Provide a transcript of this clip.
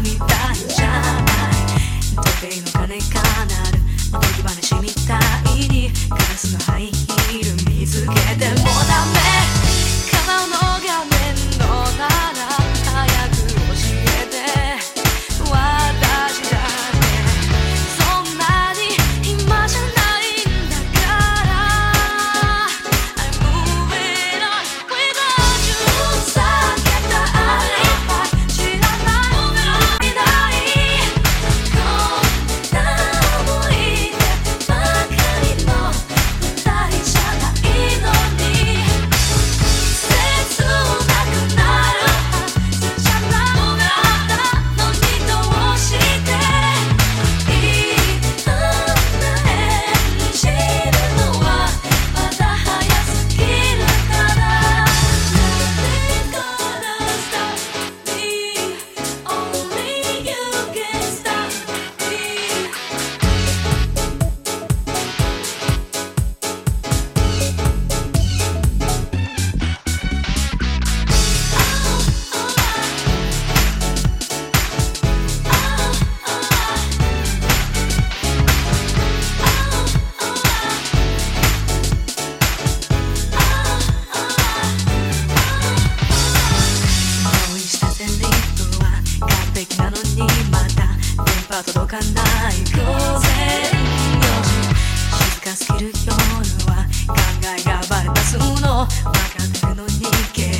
みたいじゃない。時計の金かなる。おとぎ話みたいにカラスの灰近すぎる夜は考えがバレたすの。分かってる